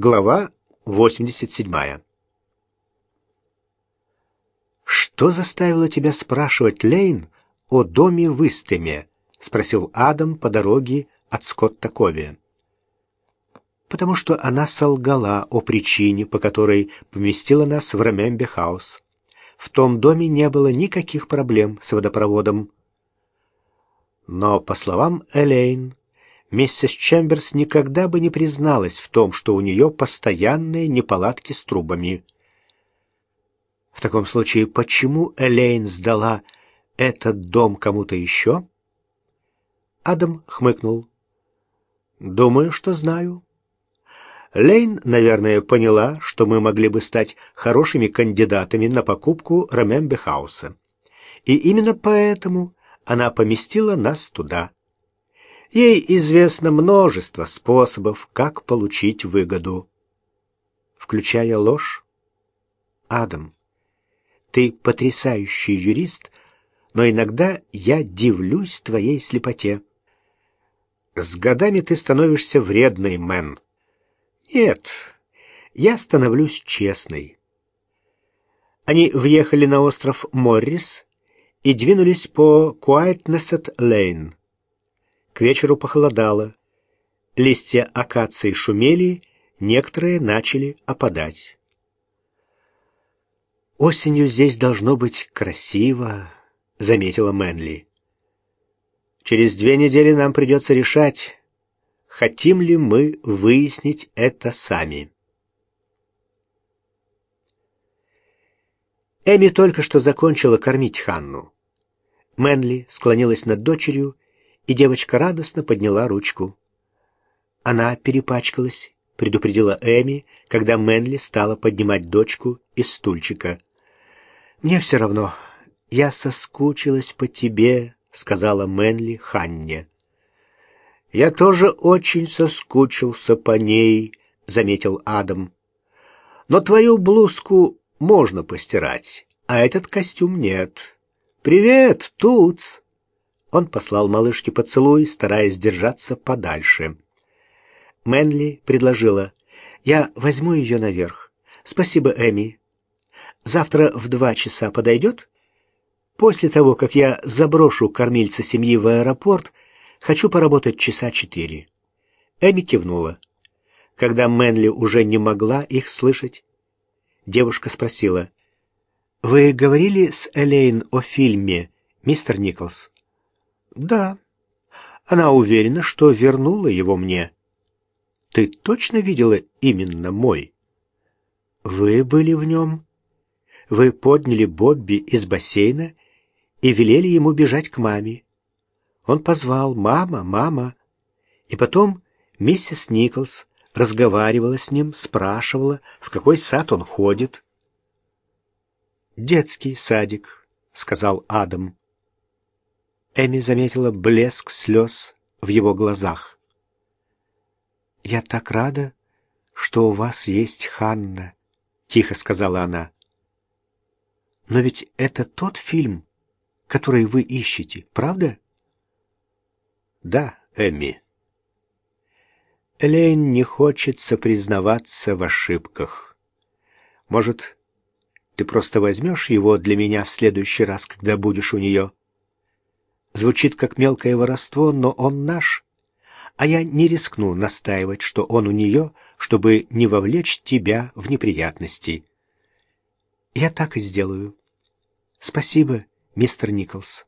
Глава 87. «Что заставило тебя спрашивать Элейн о доме в Истеме?» — спросил Адам по дороге от Скотта Кови. «Потому что она солгала о причине, по которой поместила нас в Ремембер-хаус. В том доме не было никаких проблем с водопроводом». Но, по словам Элейн, миссис Чемберс никогда бы не призналась в том, что у нее постоянные неполадки с трубами. В таком случае, почему Элейн сдала этот дом кому-то еще? Адам хмыкнул. «Думаю, что знаю». Лейн, наверное, поняла, что мы могли бы стать хорошими кандидатами на покупку Ремембехауса. И именно поэтому она поместила нас туда. Ей известно множество способов, как получить выгоду, включая ложь. Адам, ты потрясающий юрист, но иногда я дивлюсь твоей слепоте. С годами ты становишься вредной, Мэн. Нет, я становлюсь честной. Они въехали на остров Моррис и двинулись по Куайтнесет-Лейн. К вечеру похолодало. Листья акации шумели, некоторые начали опадать. «Осенью здесь должно быть красиво», — заметила Мэнли. «Через две недели нам придется решать, хотим ли мы выяснить это сами». Эми только что закончила кормить Ханну. Мэнли склонилась над дочерью и девочка радостно подняла ручку. Она перепачкалась, предупредила Эми, когда Мэнли стала поднимать дочку из стульчика. «Мне все равно. Я соскучилась по тебе», — сказала Мэнли Ханне. «Я тоже очень соскучился по ней», — заметил Адам. «Но твою блузку можно постирать, а этот костюм нет. Привет, Туц!» Он послал малышке поцелуй, стараясь держаться подальше. Мэнли предложила. «Я возьму ее наверх. Спасибо, Эми. Завтра в два часа подойдет? После того, как я заброшу кормильца семьи в аэропорт, хочу поработать часа четыре». Эми кивнула. Когда Мэнли уже не могла их слышать, девушка спросила. «Вы говорили с Элейн о фильме, мистер Николс?» Да. Она уверена, что вернула его мне. Ты точно видела именно мой? Вы были в нем. Вы подняли Бобби из бассейна и велели ему бежать к маме. Он позвал «мама, мама». И потом миссис Николс разговаривала с ним, спрашивала, в какой сад он ходит. «Детский садик», — сказал Адам. Эми заметила блеск слез в его глазах. «Я так рада, что у вас есть Ханна», — тихо сказала она. «Но ведь это тот фильм, который вы ищете, правда?» «Да, Эми». Элейн не хочется признаваться в ошибках. Может, ты просто возьмешь его для меня в следующий раз, когда будешь у нее?» Звучит как мелкое воровство, но он наш. А я не рискну настаивать, что он у нее, чтобы не вовлечь тебя в неприятности. Я так и сделаю. Спасибо, мистер Николс.